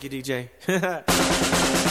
Thank you, DJ.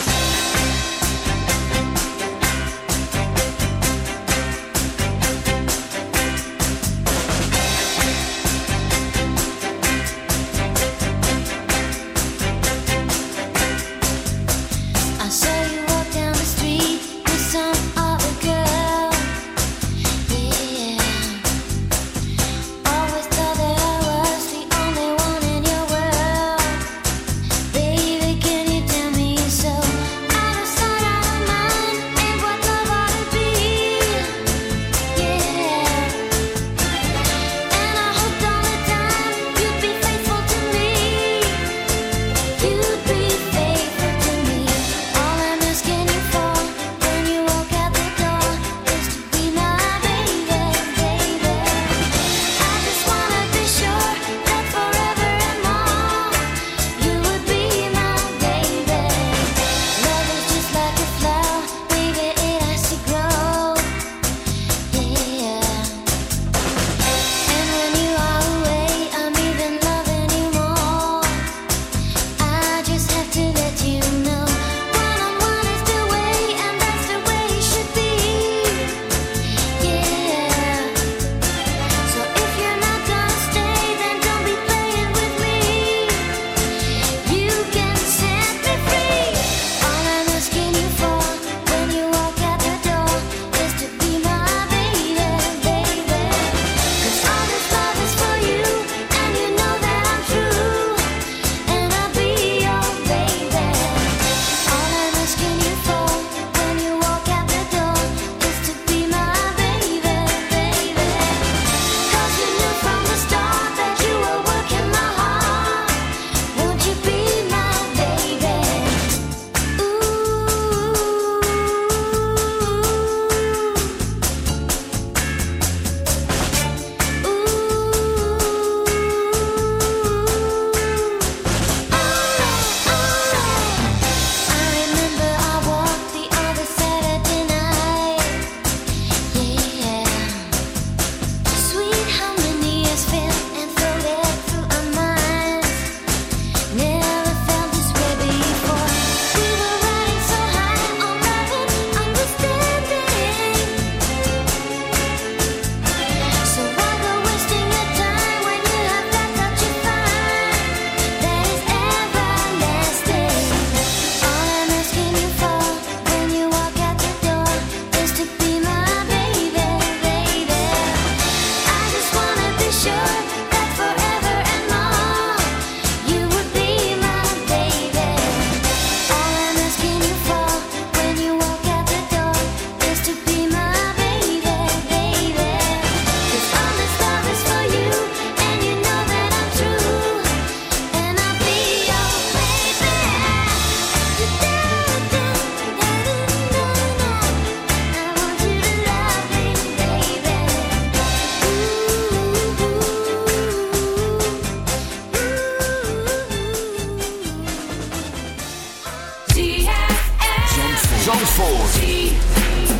Zandvoort.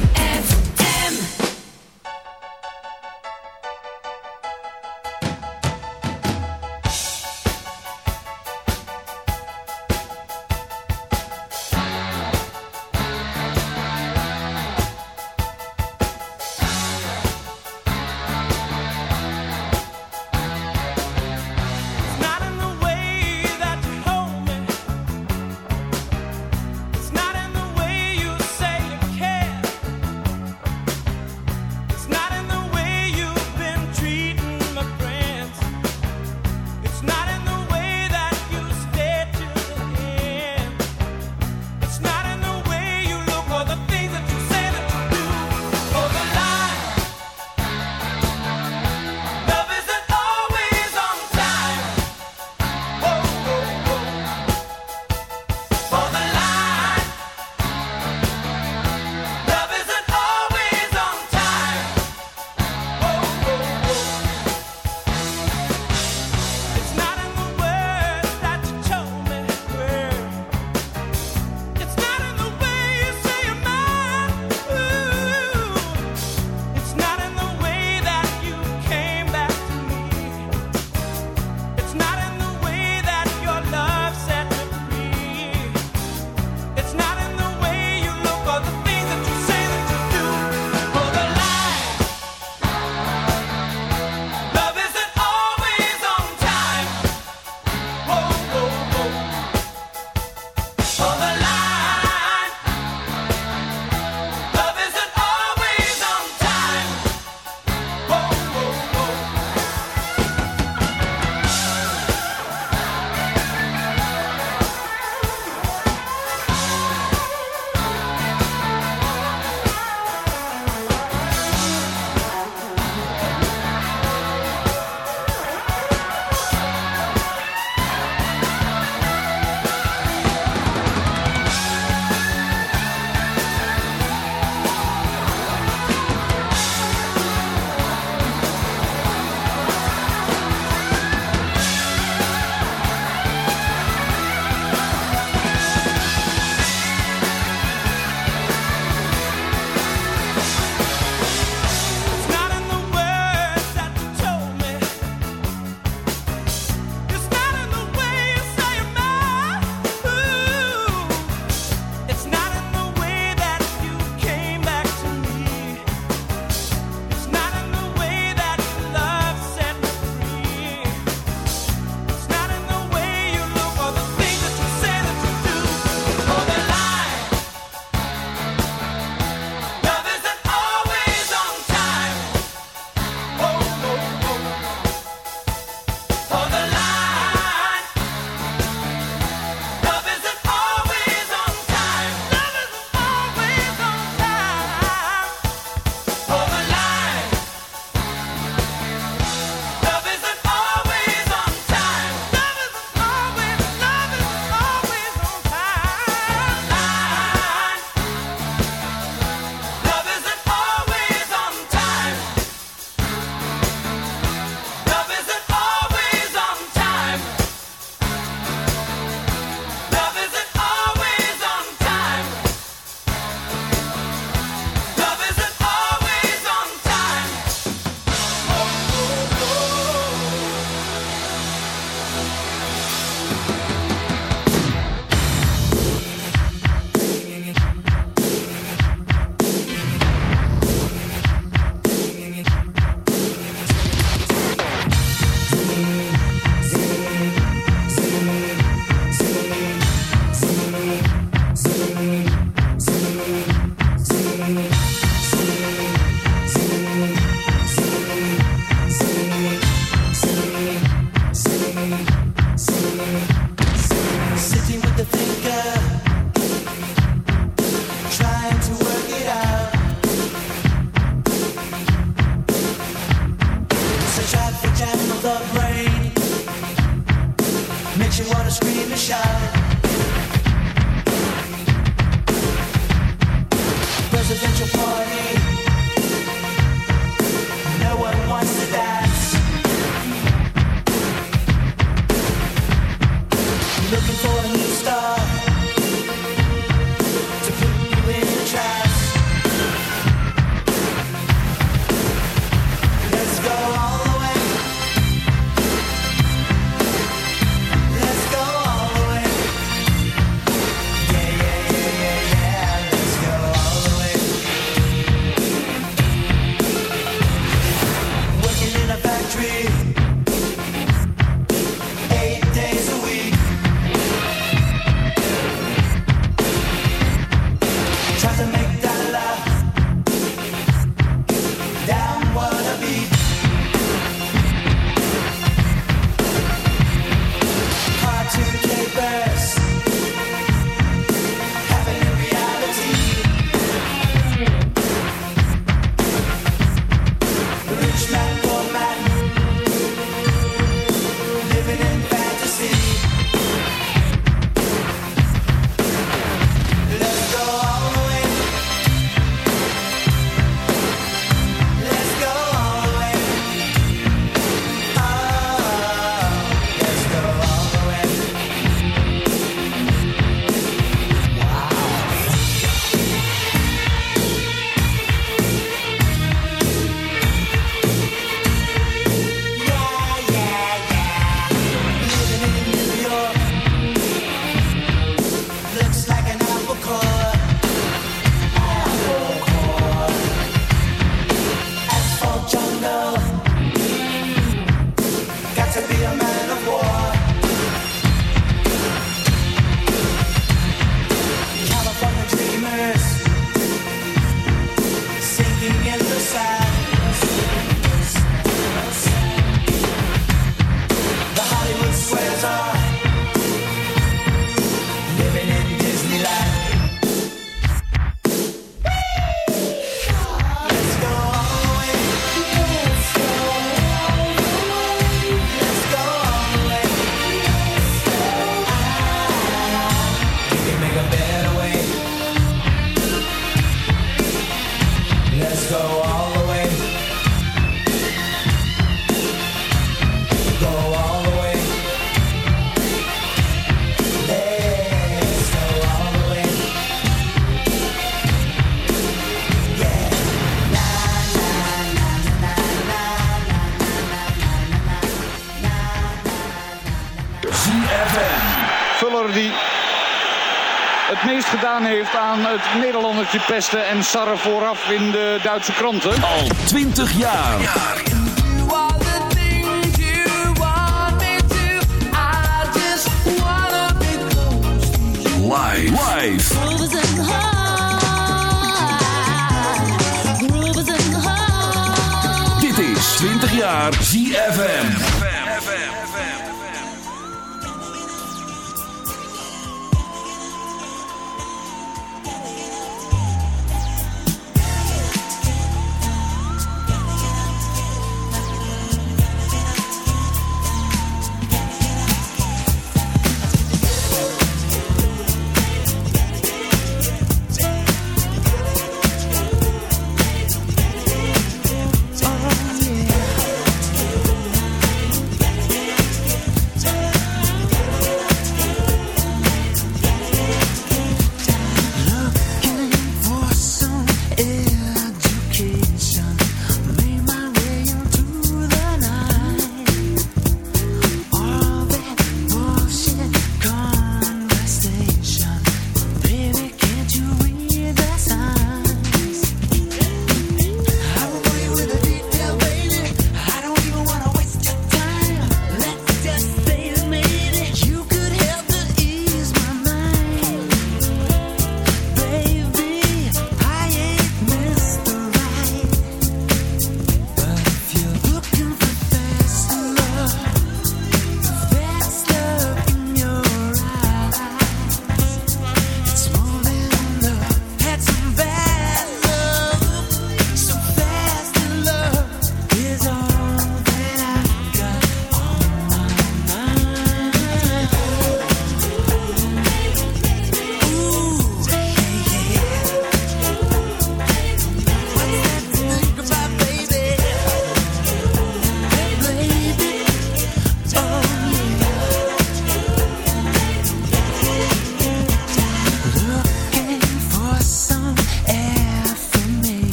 heeft aan het Nederlandertje pesten en Sarre vooraf in de Duitse kranten. Al 20 jaar. Live. Live. Dit is 20 jaar ZFM.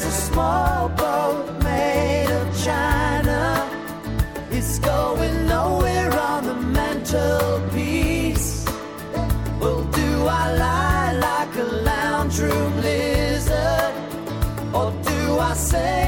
There's a small boat made of china. It's going nowhere on the mantelpiece. Well, do I lie like a lounge room lizard? Or do I say?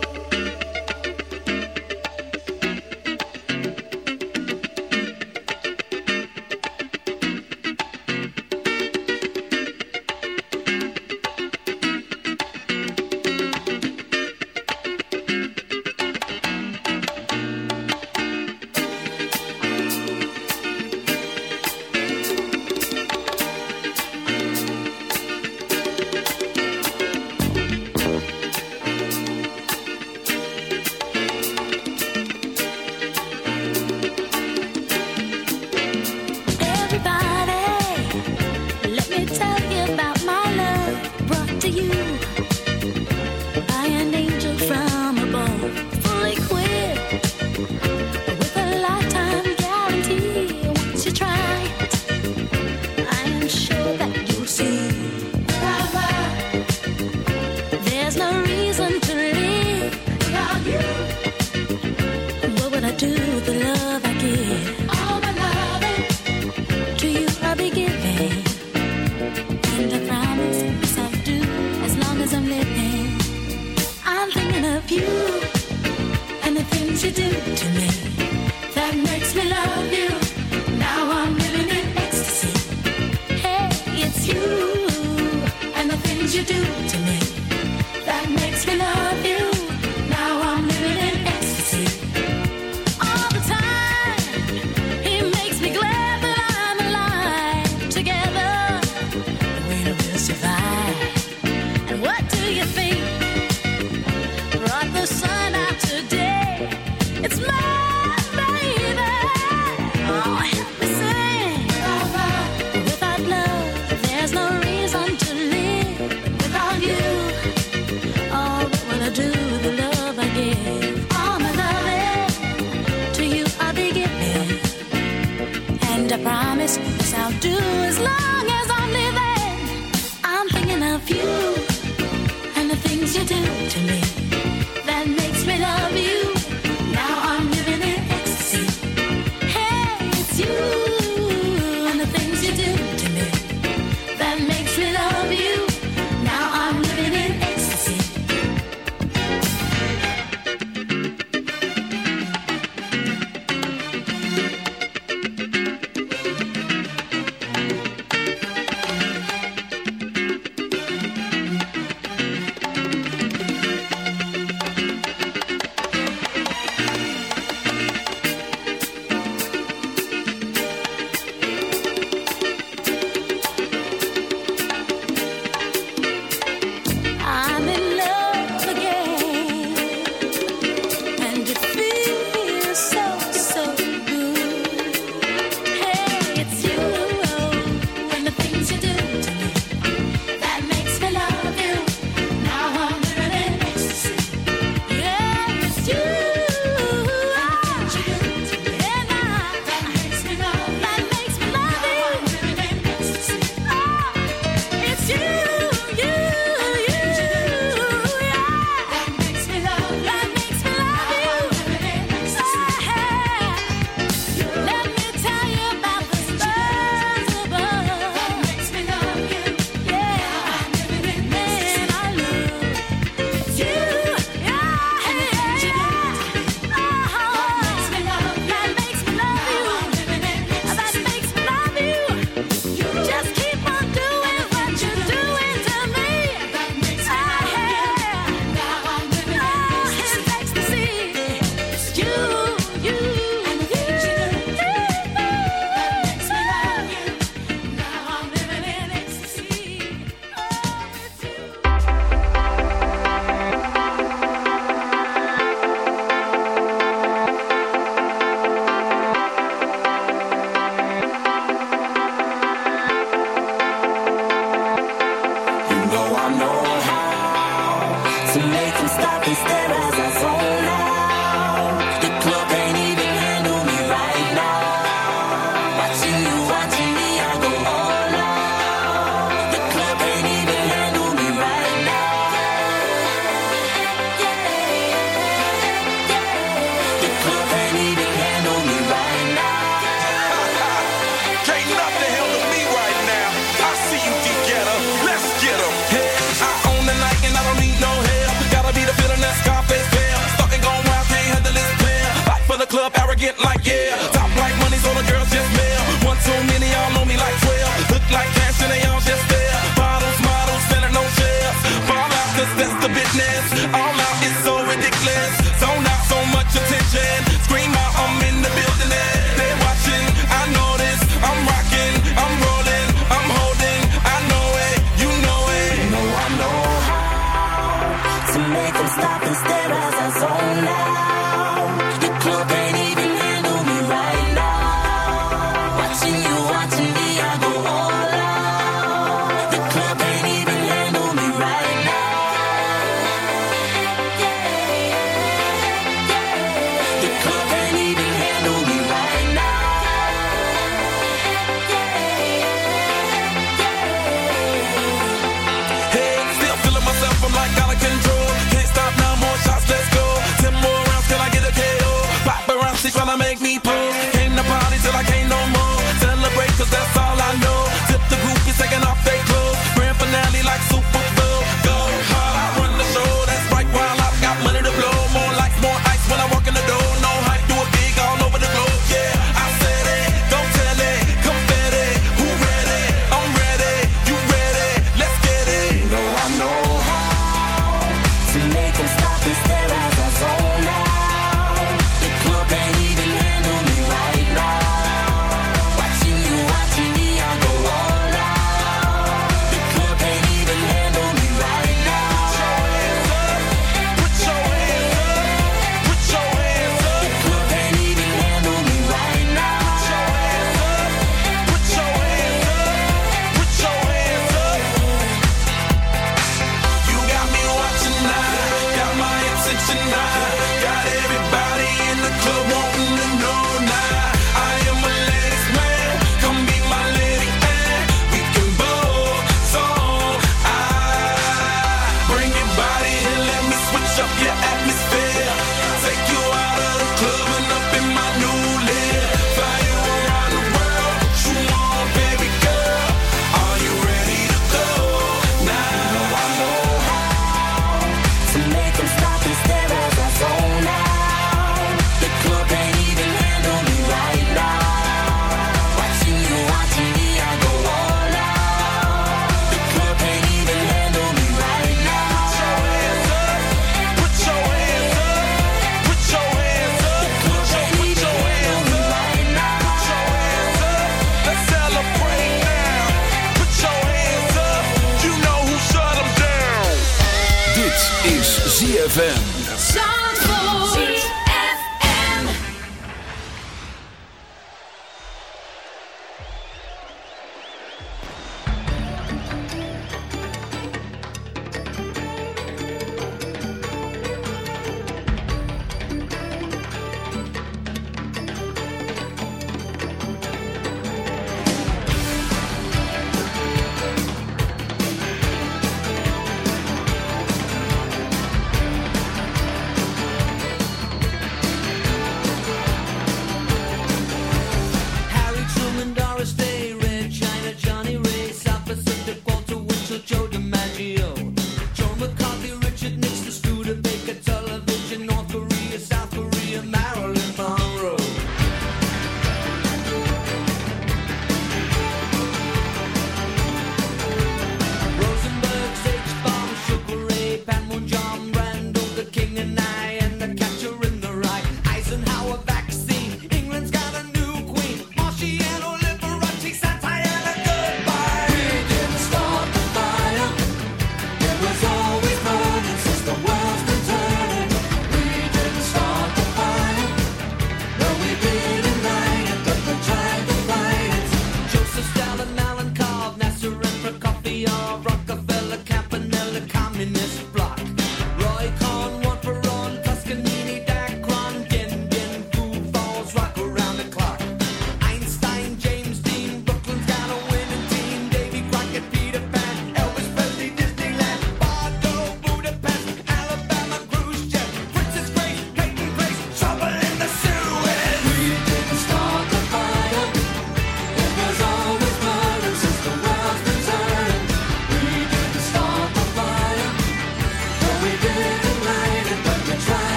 you do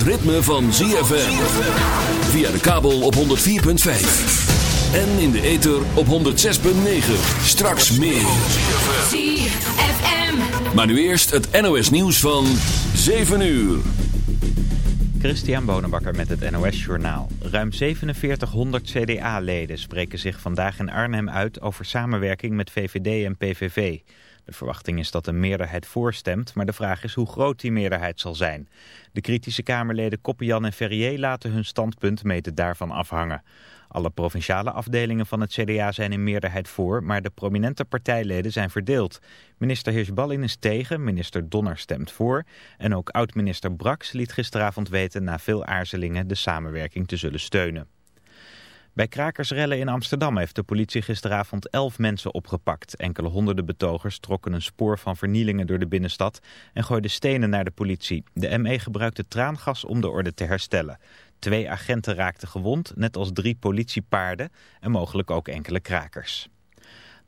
Het ritme van ZFM. Via de kabel op 104.5. En in de ether op 106.9. Straks meer. ZFM. Maar nu eerst het NOS nieuws van 7 uur. Christian Bonenbakker met het NOS Journaal. Ruim 4700 CDA-leden spreken zich vandaag in Arnhem uit over samenwerking met VVD en PVV. De verwachting is dat een meerderheid voorstemt, maar de vraag is hoe groot die meerderheid zal zijn. De kritische Kamerleden Koppian en Ferrier laten hun standpunt mede daarvan afhangen. Alle provinciale afdelingen van het CDA zijn in meerderheid voor, maar de prominente partijleden zijn verdeeld. Minister Hirschballin is tegen, minister Donner stemt voor en ook oud-minister Brax liet gisteravond weten na veel aarzelingen de samenwerking te zullen steunen. Bij krakersrellen in Amsterdam heeft de politie gisteravond elf mensen opgepakt. Enkele honderden betogers trokken een spoor van vernielingen door de binnenstad en gooiden stenen naar de politie. De ME gebruikte traangas om de orde te herstellen. Twee agenten raakten gewond, net als drie politiepaarden en mogelijk ook enkele krakers.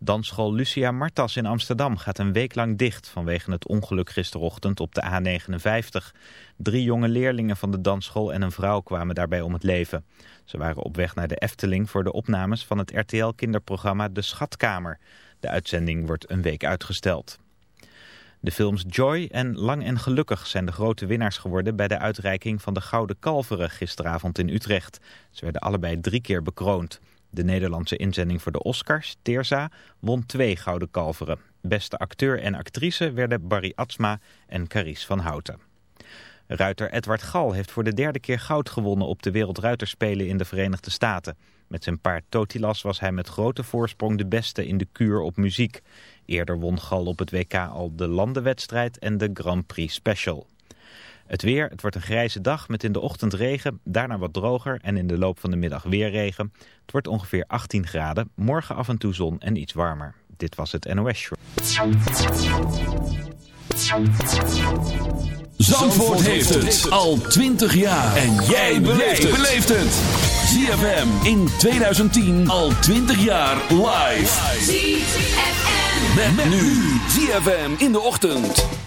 Dansschool Lucia Martas in Amsterdam gaat een week lang dicht vanwege het ongeluk gisterochtend op de A59. Drie jonge leerlingen van de dansschool en een vrouw kwamen daarbij om het leven. Ze waren op weg naar de Efteling voor de opnames van het RTL-kinderprogramma De Schatkamer. De uitzending wordt een week uitgesteld. De films Joy en Lang en Gelukkig zijn de grote winnaars geworden bij de uitreiking van de Gouden Kalveren gisteravond in Utrecht. Ze werden allebei drie keer bekroond. De Nederlandse inzending voor de Oscars, Teerza, won twee Gouden Kalveren. Beste acteur en actrice werden Barry Atsma en Carice van Houten. Ruiter Edward Gal heeft voor de derde keer goud gewonnen op de Wereldruiterspelen in de Verenigde Staten. Met zijn paard Totilas was hij met grote voorsprong de beste in de kuur op muziek. Eerder won Gal op het WK al de landenwedstrijd en de Grand Prix Special. Het weer, het wordt een grijze dag met in de ochtend regen, daarna wat droger en in de loop van de middag weer regen. Het wordt ongeveer 18 graden, morgen af en toe zon en iets warmer. Dit was het NOS Show. Zandvoort heeft het al 20 jaar. En jij beleeft het. ZFM in 2010 al 20 jaar live. ZFM. Met, met nu ZFM in de ochtend.